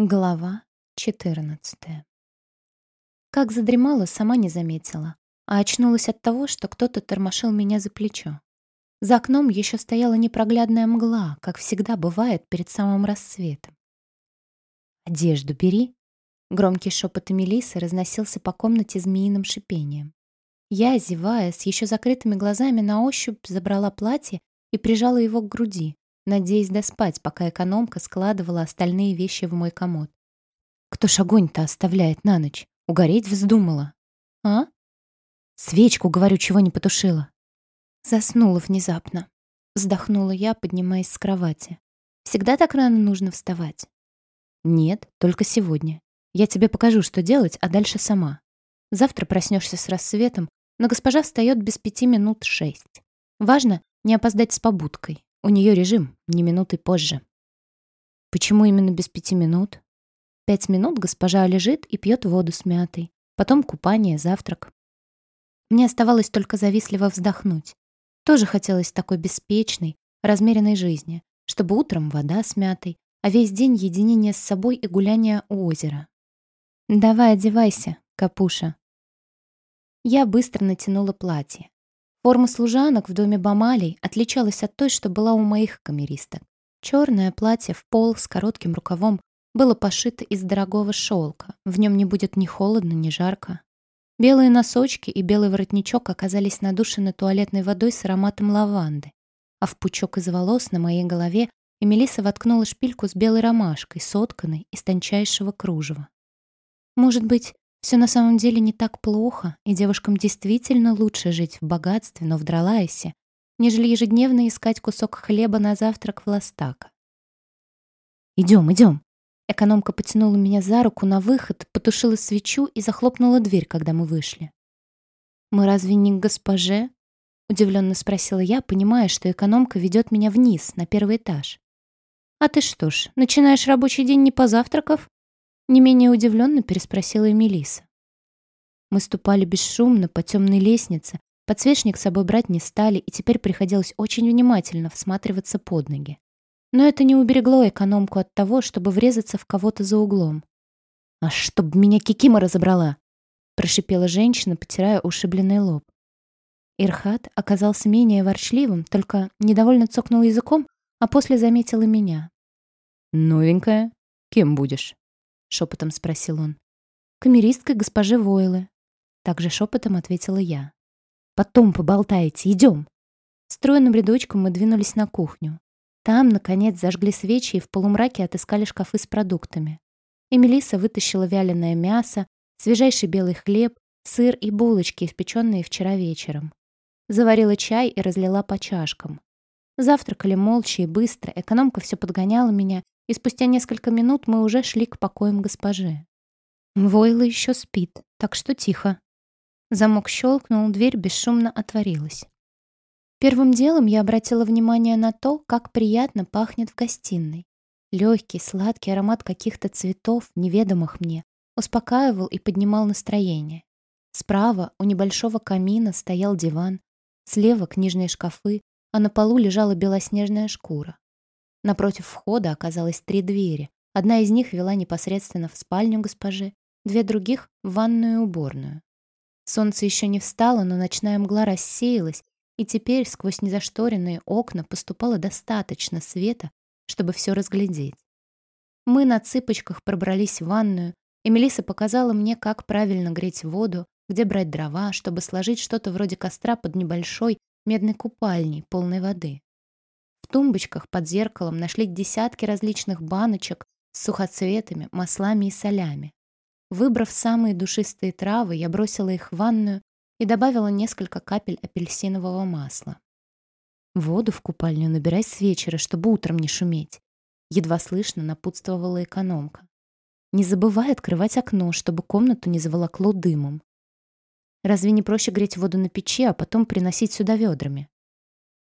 Глава 14. Как задремала, сама не заметила, а очнулась от того, что кто-то тормошил меня за плечо. За окном еще стояла непроглядная мгла, как всегда бывает перед самым рассветом. «Одежду бери!» Громкий шепот Эмилисы разносился по комнате змеиным шипением. Я, зевая, с еще закрытыми глазами на ощупь забрала платье и прижала его к груди, надеясь доспать, пока экономка складывала остальные вещи в мой комод. Кто ж огонь-то оставляет на ночь? Угореть вздумала. А? Свечку, говорю, чего не потушила. Заснула внезапно. Вздохнула я, поднимаясь с кровати. Всегда так рано нужно вставать? Нет, только сегодня. Я тебе покажу, что делать, а дальше сама. Завтра проснешься с рассветом, но госпожа встает без пяти минут шесть. Важно не опоздать с побудкой. У нее режим, не минуты позже. Почему именно без пяти минут? Пять минут госпожа лежит и пьет воду с мятой. Потом купание, завтрак. Мне оставалось только завистливо вздохнуть. Тоже хотелось такой беспечной, размеренной жизни, чтобы утром вода с мятой, а весь день единение с собой и гуляние у озера. «Давай одевайся, капуша». Я быстро натянула платье. Форма служанок в доме Бамалей отличалась от той, что была у моих камеристок. Черное платье в пол с коротким рукавом было пошито из дорогого шелка. В нем не будет ни холодно, ни жарко. Белые носочки и белый воротничок оказались надушены туалетной водой с ароматом лаванды. А в пучок из волос на моей голове Эмилиса воткнула шпильку с белой ромашкой, сотканной из тончайшего кружева. Может быть, все на самом деле не так плохо, и девушкам действительно лучше жить в богатстве, но в Дралайсе, нежели ежедневно искать кусок хлеба на завтрак в Ластака. «Идем, идем!» Экономка потянула меня за руку на выход, потушила свечу и захлопнула дверь, когда мы вышли. «Мы разве не к госпоже?» — удивленно спросила я, понимая, что экономка ведет меня вниз, на первый этаж. «А ты что ж, начинаешь рабочий день не позавтракав?» Не менее удивленно переспросила Эмилиса. Мы ступали бесшумно по темной лестнице, подсвечник с собой брать не стали, и теперь приходилось очень внимательно всматриваться под ноги. Но это не уберегло экономку от того, чтобы врезаться в кого-то за углом. «А чтоб меня Кикима разобрала!» прошипела женщина, потирая ушибленный лоб. Ирхат оказался менее ворчливым, только недовольно цокнул языком, а после заметил и меня. «Новенькая? Кем будешь?» — шепотом спросил он. «Камеристкой госпожи Войлы». Также шепотом ответила я. «Потом поболтаете, идем». Стройным рядочком мы двинулись на кухню. Там, наконец, зажгли свечи и в полумраке отыскали шкафы с продуктами. Эмилиса вытащила вяленое мясо, свежайший белый хлеб, сыр и булочки, испеченные вчера вечером. Заварила чай и разлила по чашкам. Завтракали молча и быстро, экономка все подгоняла меня и спустя несколько минут мы уже шли к покоям госпожи. Войла еще спит, так что тихо. Замок щелкнул, дверь бесшумно отворилась. Первым делом я обратила внимание на то, как приятно пахнет в гостиной. Легкий, сладкий аромат каких-то цветов, неведомых мне, успокаивал и поднимал настроение. Справа у небольшого камина стоял диван, слева книжные шкафы, а на полу лежала белоснежная шкура. Напротив входа оказалось три двери. Одна из них вела непосредственно в спальню госпожи, две других — в ванную и уборную. Солнце еще не встало, но ночная мгла рассеялась, и теперь сквозь незашторенные окна поступало достаточно света, чтобы все разглядеть. Мы на цыпочках пробрались в ванную, и Мелисса показала мне, как правильно греть воду, где брать дрова, чтобы сложить что-то вроде костра под небольшой медной купальней, полной воды. В тумбочках под зеркалом нашли десятки различных баночек с сухоцветами, маслами и солями. Выбрав самые душистые травы, я бросила их в ванную и добавила несколько капель апельсинового масла. Воду в купальню набирай с вечера, чтобы утром не шуметь. Едва слышно напутствовала экономка. Не забывай открывать окно, чтобы комнату не заволокло дымом. Разве не проще греть воду на печи, а потом приносить сюда ведрами?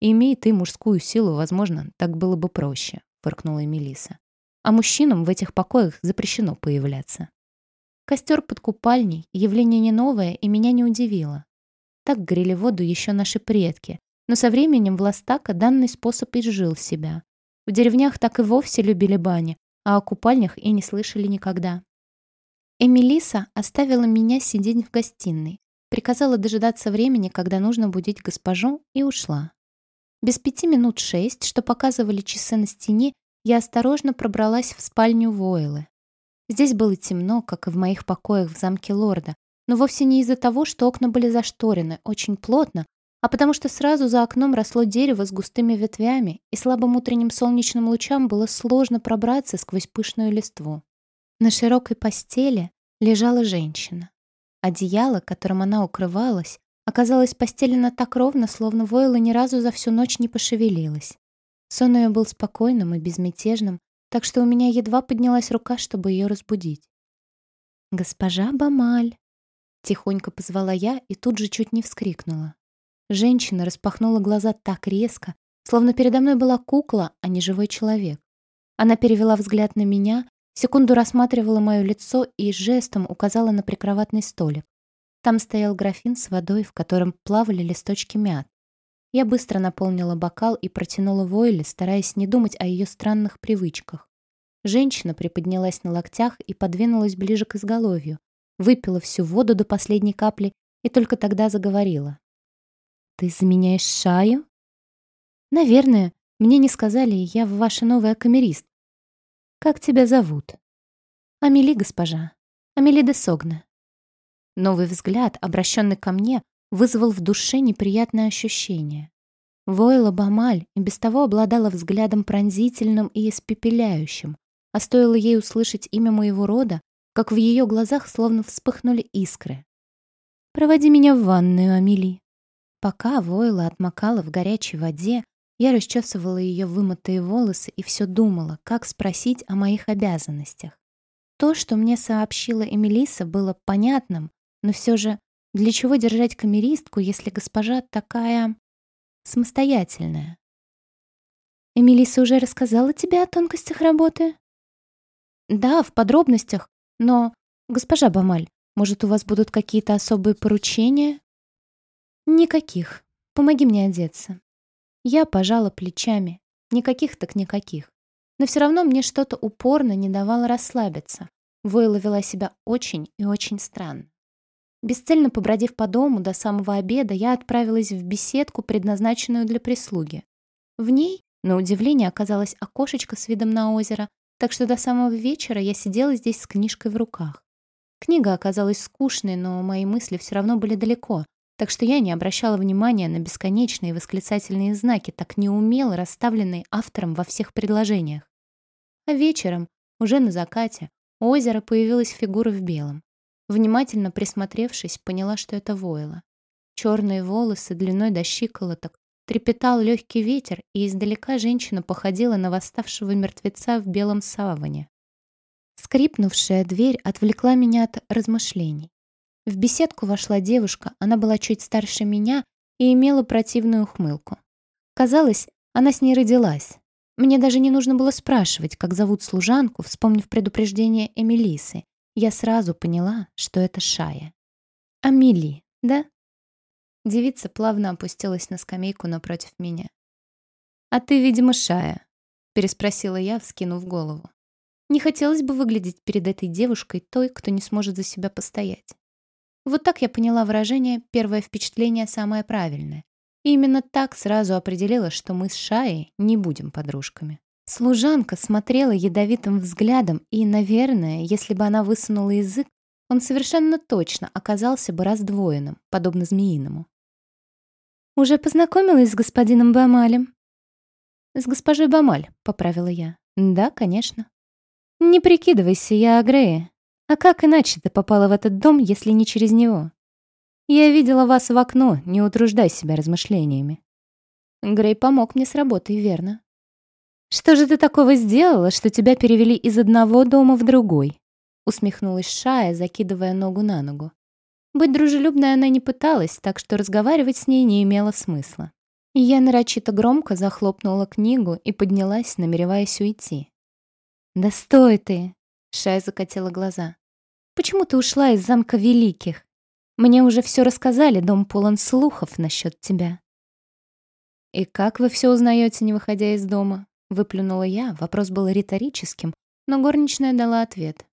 «Имей ты мужскую силу, возможно, так было бы проще», — фыркнула Эмилиса. «А мужчинам в этих покоях запрещено появляться». Костер под купальней — явление не новое и меня не удивило. Так грели воду еще наши предки, но со временем в Ластака данный способ изжил себя. В деревнях так и вовсе любили бани, а о купальнях и не слышали никогда. Эмилиса оставила меня сидеть в гостиной, приказала дожидаться времени, когда нужно будить госпожу, и ушла. Без пяти минут шесть, что показывали часы на стене, я осторожно пробралась в спальню Войлы. Здесь было темно, как и в моих покоях в замке лорда, но вовсе не из-за того, что окна были зашторены очень плотно, а потому что сразу за окном росло дерево с густыми ветвями, и слабым утренним солнечным лучам было сложно пробраться сквозь пышную листву. На широкой постели лежала женщина. Одеяло, которым она укрывалась, оказалось постелено так ровно, словно Войла ни разу за всю ночь не пошевелилась. Сон ее был спокойным и безмятежным, так что у меня едва поднялась рука, чтобы ее разбудить. «Госпожа Бамаль!» Тихонько позвала я и тут же чуть не вскрикнула. Женщина распахнула глаза так резко, словно передо мной была кукла, а не живой человек. Она перевела взгляд на меня, секунду рассматривала мое лицо и жестом указала на прикроватный столик. Там стоял графин с водой, в котором плавали листочки мят. Я быстро наполнила бокал и протянула Войле, стараясь не думать о ее странных привычках. Женщина приподнялась на локтях и подвинулась ближе к изголовью, выпила всю воду до последней капли и только тогда заговорила. «Ты заменяешь Шаю?» «Наверное. Мне не сказали, я ваша новая камерист. Как тебя зовут?» «Амели, госпожа. Амели де Согна». Новый взгляд, обращенный ко мне, вызвал в душе неприятное ощущение. Войла Бамаль и без того обладала взглядом пронзительным и испепеляющим, а стоило ей услышать имя моего рода, как в ее глазах словно вспыхнули искры. «Проводи меня в ванную, Амели». Пока Войла отмокала в горячей воде, я расчесывала ее вымытые волосы и все думала, как спросить о моих обязанностях. То, что мне сообщила Эмилиса, было понятным, но все же для чего держать камеристку, если госпожа такая... самостоятельная? Эмилиса уже рассказала тебе о тонкостях работы? Да, в подробностях, но, госпожа Бамаль, может, у вас будут какие-то особые поручения? Никаких. Помоги мне одеться. Я пожала плечами. Никаких так никаких. Но все равно мне что-то упорно не давало расслабиться. Войла вела себя очень и очень странно. Бесцельно побродив по дому до самого обеда, я отправилась в беседку, предназначенную для прислуги. В ней, на удивление, оказалось окошечко с видом на озеро, так что до самого вечера я сидела здесь с книжкой в руках. Книга оказалась скучной, но мои мысли все равно были далеко, так что я не обращала внимания на бесконечные восклицательные знаки, так неумело расставленные автором во всех предложениях. А вечером, уже на закате, у озера появилась фигура в белом. Внимательно присмотревшись, поняла, что это войло. Черные волосы длиной до щиколоток, Трепетал легкий ветер, и издалека женщина походила на восставшего мертвеца в белом саване. Скрипнувшая дверь отвлекла меня от размышлений. В беседку вошла девушка, она была чуть старше меня и имела противную ухмылку. Казалось, она с ней родилась. Мне даже не нужно было спрашивать, как зовут служанку, вспомнив предупреждение Эмилисы. Я сразу поняла, что это Шая. «Амели, да?» Девица плавно опустилась на скамейку напротив меня. «А ты, видимо, Шая», — переспросила я, вскинув голову. Не хотелось бы выглядеть перед этой девушкой той, кто не сможет за себя постоять. Вот так я поняла выражение «первое впечатление самое правильное». И именно так сразу определила, что мы с Шаей не будем подружками. Служанка смотрела ядовитым взглядом, и, наверное, если бы она высунула язык, он совершенно точно оказался бы раздвоенным, подобно змеиному. «Уже познакомилась с господином Бамалем?» «С госпожой Бамаль», — поправила я. «Да, конечно». «Не прикидывайся, я Агрея. А как иначе ты попала в этот дом, если не через него? Я видела вас в окно, не утруждай себя размышлениями». Грей помог мне с работой, верно. «Что же ты такого сделала, что тебя перевели из одного дома в другой?» Усмехнулась Шая, закидывая ногу на ногу. Быть дружелюбной она не пыталась, так что разговаривать с ней не имело смысла. Я нарочито громко захлопнула книгу и поднялась, намереваясь уйти. «Да стой ты!» — Шай закатила глаза. «Почему ты ушла из замка Великих? Мне уже все рассказали, дом полон слухов насчет тебя». «И как вы все узнаете, не выходя из дома?» — выплюнула я. Вопрос был риторическим, но горничная дала ответ.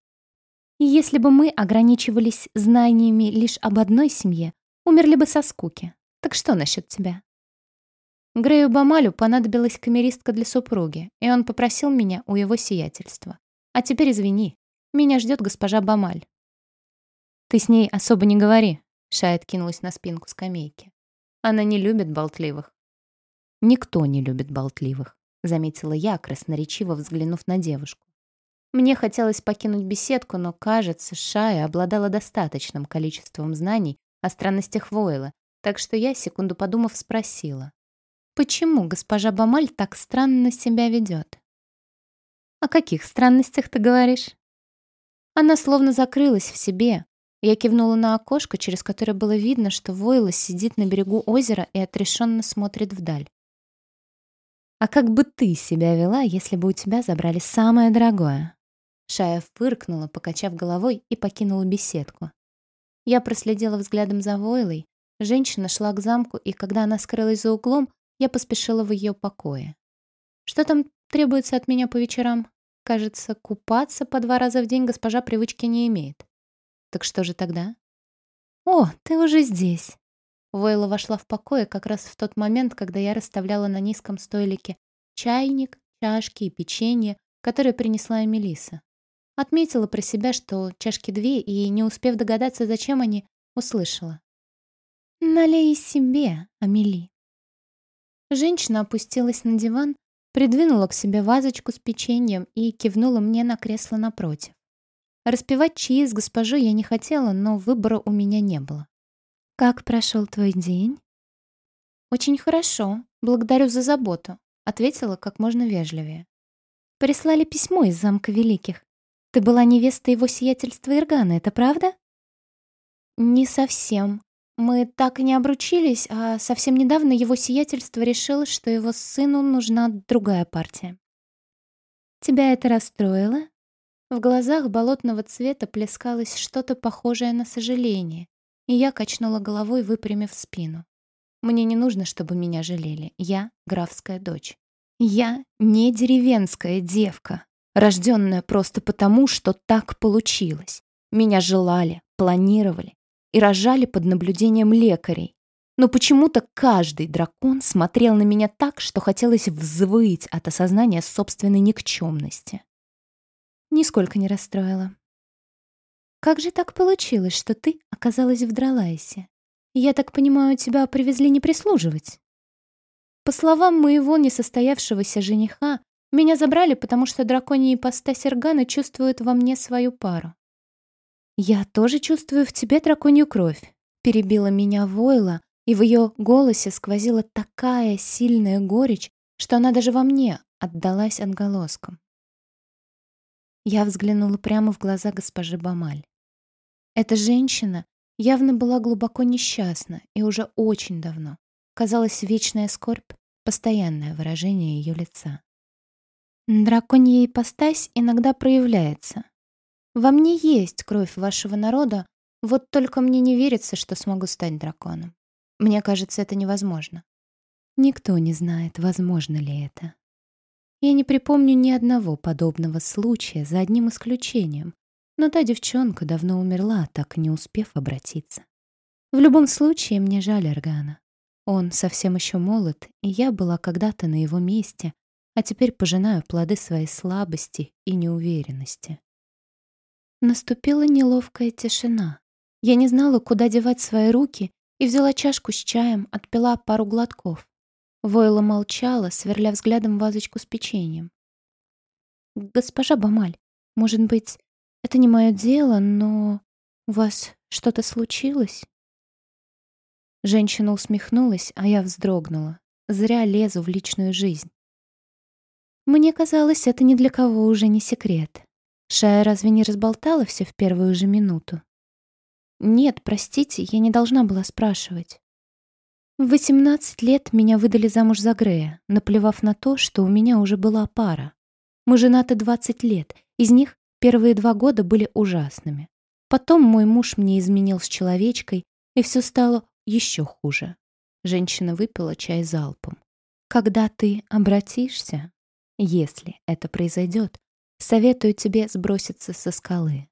«Если бы мы ограничивались знаниями лишь об одной семье, умерли бы со скуки. Так что насчет тебя?» Грею Бамалю понадобилась камеристка для супруги, и он попросил меня у его сиятельства. А теперь извини, меня ждет госпожа Бамаль. «Ты с ней особо не говори», — Шай откинулась на спинку скамейки. «Она не любит болтливых». «Никто не любит болтливых», — заметила я, красноречиво взглянув на девушку. Мне хотелось покинуть беседку, но, кажется, Шая обладала достаточным количеством знаний о странностях Войла, так что я, секунду подумав, спросила. «Почему госпожа Бамаль так странно себя ведет?» «О каких странностях ты говоришь?» Она словно закрылась в себе, я кивнула на окошко, через которое было видно, что Войла сидит на берегу озера и отрешенно смотрит вдаль. «А как бы ты себя вела, если бы у тебя забрали самое дорогое?» Шая фыркнула, покачав головой, и покинула беседку. Я проследила взглядом за Войлой. Женщина шла к замку, и когда она скрылась за углом, я поспешила в ее покое. Что там требуется от меня по вечерам? Кажется, купаться по два раза в день госпожа привычки не имеет. Так что же тогда? «О, ты уже здесь!» Войла вошла в покое как раз в тот момент, когда я расставляла на низком стойлике чайник, чашки и печенье, которые принесла Эмилиса. Отметила про себя, что чашки две, и, не успев догадаться, зачем они, услышала. «Налей себе, Амели». Женщина опустилась на диван, придвинула к себе вазочку с печеньем и кивнула мне на кресло напротив. Распевать чаи с госпожой я не хотела, но выбора у меня не было. «Как прошел твой день?» «Очень хорошо. Благодарю за заботу», — ответила как можно вежливее. «Прислали письмо из замка Великих. Ты была невестой его сиятельства Иргана, это правда?» «Не совсем. Мы так и не обручились, а совсем недавно его сиятельство решило, что его сыну нужна другая партия». «Тебя это расстроило?» В глазах болотного цвета плескалось что-то похожее на сожаление, и я качнула головой, выпрямив спину. Мне не нужно, чтобы меня жалели. Я графская дочь. Я не деревенская девка, рожденная просто потому, что так получилось. Меня желали, планировали и рожали под наблюдением лекарей. Но почему-то каждый дракон смотрел на меня так, что хотелось взвыть от осознания собственной никчемности нисколько не расстроила. «Как же так получилось, что ты оказалась в Дралайсе? Я так понимаю, тебя привезли не прислуживать?» По словам моего несостоявшегося жениха, меня забрали, потому что драконьи ипостась Иргана чувствуют во мне свою пару. «Я тоже чувствую в тебе драконью кровь», — перебила меня Войла, и в ее голосе сквозила такая сильная горечь, что она даже во мне отдалась отголоском. Я взглянула прямо в глаза госпожи Бамаль. Эта женщина явно была глубоко несчастна и уже очень давно. Казалось, вечная скорбь — постоянное выражение ее лица. Драконья ипостась иногда проявляется. Во мне есть кровь вашего народа, вот только мне не верится, что смогу стать драконом. Мне кажется, это невозможно. Никто не знает, возможно ли это. Я не припомню ни одного подобного случая, за одним исключением. Но та девчонка давно умерла, так не успев обратиться. В любом случае, мне жаль Аргана. Он совсем еще молод, и я была когда-то на его месте, а теперь пожинаю плоды своей слабости и неуверенности. Наступила неловкая тишина. Я не знала, куда девать свои руки, и взяла чашку с чаем, отпила пару глотков. Войла молчала, сверля взглядом вазочку с печеньем. «Госпожа Бамаль, может быть, это не мое дело, но у вас что-то случилось?» Женщина усмехнулась, а я вздрогнула. Зря лезу в личную жизнь. Мне казалось, это ни для кого уже не секрет. Шая разве не разболтала все в первую же минуту? Нет, простите, я не должна была спрашивать. В 18 лет меня выдали замуж за Грея, наплевав на то, что у меня уже была пара. Мы женаты 20 лет, из них первые два года были ужасными. Потом мой муж мне изменил с человечкой, и все стало еще хуже. Женщина выпила чай залпом. Когда ты обратишься, если это произойдет, Советую тебе сброситься со скалы.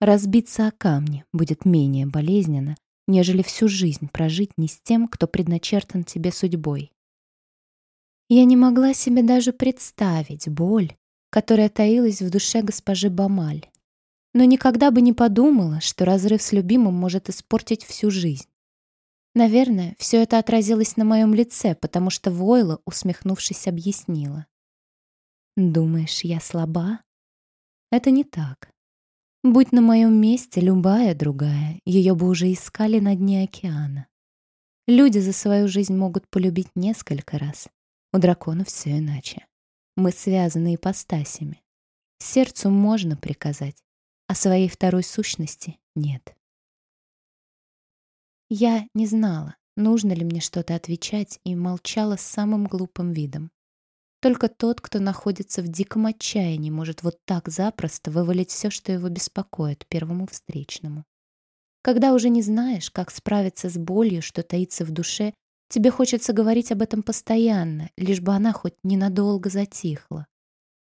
Разбиться о камни будет менее болезненно, нежели всю жизнь прожить не с тем, кто предначертан тебе судьбой. Я не могла себе даже представить боль, которая таилась в душе госпожи Бамаль, но никогда бы не подумала, что разрыв с любимым может испортить всю жизнь. Наверное, все это отразилось на моем лице, потому что Войла, усмехнувшись, объяснила. «Думаешь, я слаба?» «Это не так. Будь на моем месте любая другая, ее бы уже искали на дне океана. Люди за свою жизнь могут полюбить несколько раз. У драконов все иначе. Мы связаны ипостасями. Сердцу можно приказать, а своей второй сущности нет. Я не знала, нужно ли мне что-то отвечать, и молчала с самым глупым видом. Только тот, кто находится в диком отчаянии, может вот так запросто вывалить все, что его беспокоит, первому встречному. Когда уже не знаешь, как справиться с болью, что таится в душе, тебе хочется говорить об этом постоянно, лишь бы она хоть ненадолго затихла.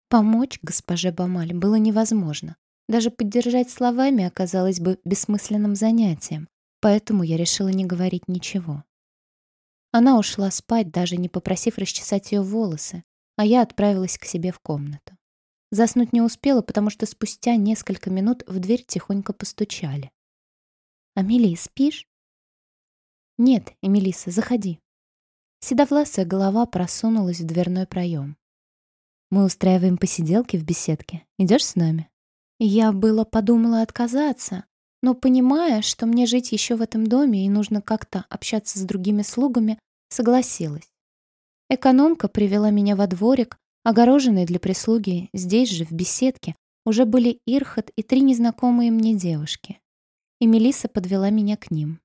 Помочь госпоже Бамаль было невозможно. Даже поддержать словами оказалось бы бессмысленным занятием, поэтому я решила не говорить ничего. Она ушла спать, даже не попросив расчесать ее волосы, а я отправилась к себе в комнату. Заснуть не успела, потому что спустя несколько минут в дверь тихонько постучали. «Амелия, спишь?» «Нет, Эмилиса, заходи». Седовласая голова просунулась в дверной проем. «Мы устраиваем посиделки в беседке. Идешь с нами?» Я было подумала отказаться, но понимая, что мне жить еще в этом доме и нужно как-то общаться с другими слугами, согласилась. Экономка привела меня во дворик, огороженный для прислуги, здесь же, в беседке, уже были Ирхот и три незнакомые мне девушки. И Мелисса подвела меня к ним.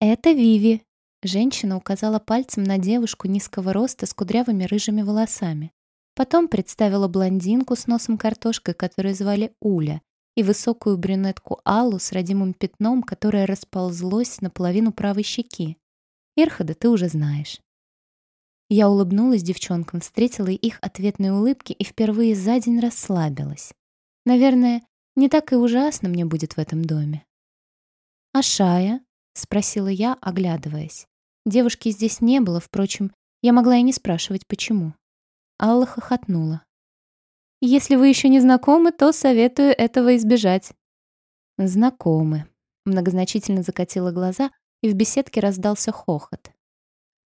«Это Виви», — женщина указала пальцем на девушку низкого роста с кудрявыми рыжими волосами. Потом представила блондинку с носом картошкой, которую звали Уля, и высокую брюнетку Аллу с родимым пятном, которое расползлось наполовину правой щеки. Ирхада ты уже знаешь. Я улыбнулась девчонкам, встретила их ответные улыбки и впервые за день расслабилась. Наверное, не так и ужасно мне будет в этом доме. «А Шая?» — спросила я, оглядываясь. Девушки здесь не было, впрочем, я могла и не спрашивать, почему. Алла хохотнула. «Если вы еще не знакомы, то советую этого избежать». «Знакомы», — многозначительно закатила глаза, и в беседке раздался хохот.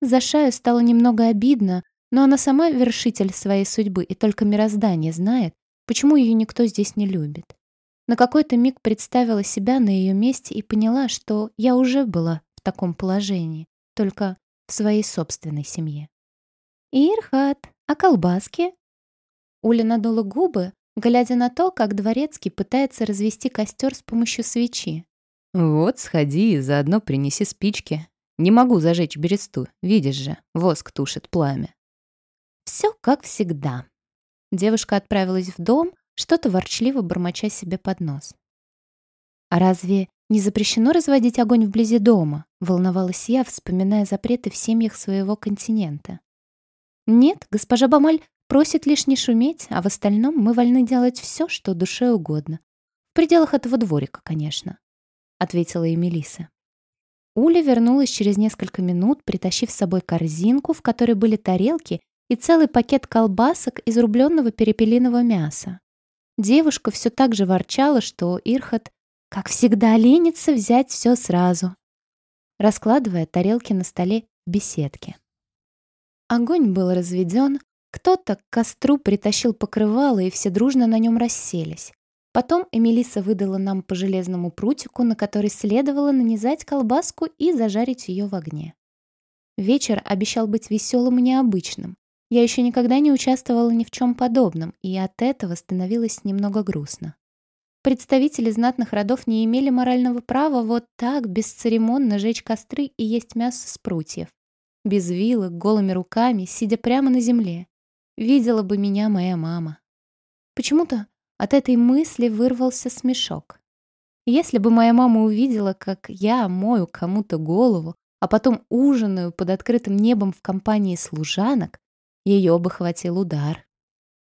За Шаю стало немного обидно, но она сама вершитель своей судьбы, и только мироздание знает, почему ее никто здесь не любит. На какой-то миг представила себя на ее месте и поняла, что я уже была в таком положении, только в своей собственной семье. «Ирхат, а колбаски?» Уля надула губы, глядя на то, как дворецкий пытается развести костер с помощью свечи. «Вот, сходи и заодно принеси спички. Не могу зажечь бересту, видишь же, воск тушит пламя. Все как всегда. Девушка отправилась в дом, что-то ворчливо бормоча себе под нос. «А разве не запрещено разводить огонь вблизи дома?» — волновалась я, вспоминая запреты в семьях своего континента. «Нет, госпожа Бамаль просит лишь не шуметь, а в остальном мы вольны делать все, что душе угодно. В пределах этого дворика, конечно», — ответила Эмилиса. Уля вернулась через несколько минут, притащив с собой корзинку, в которой были тарелки и целый пакет колбасок из рубленного перепелиного мяса. Девушка все так же ворчала, что Ирхот, как всегда, ленится взять все сразу, раскладывая тарелки на столе в беседке. Огонь был разведен, кто-то к костру притащил покрывало, и все дружно на нем расселись. Потом Эмилиса выдала нам по железному прутику, на который следовало нанизать колбаску и зажарить ее в огне. Вечер обещал быть веселым и необычным. Я еще никогда не участвовала ни в чем подобном, и от этого становилось немного грустно. Представители знатных родов не имели морального права вот так бесцеремонно жечь костры и есть мясо с прутьев. Без вилок, голыми руками, сидя прямо на земле. Видела бы меня моя мама. Почему-то от этой мысли вырвался смешок. Если бы моя мама увидела, как я мою кому-то голову, а потом ужинаю под открытым небом в компании служанок, ее бы хватил удар.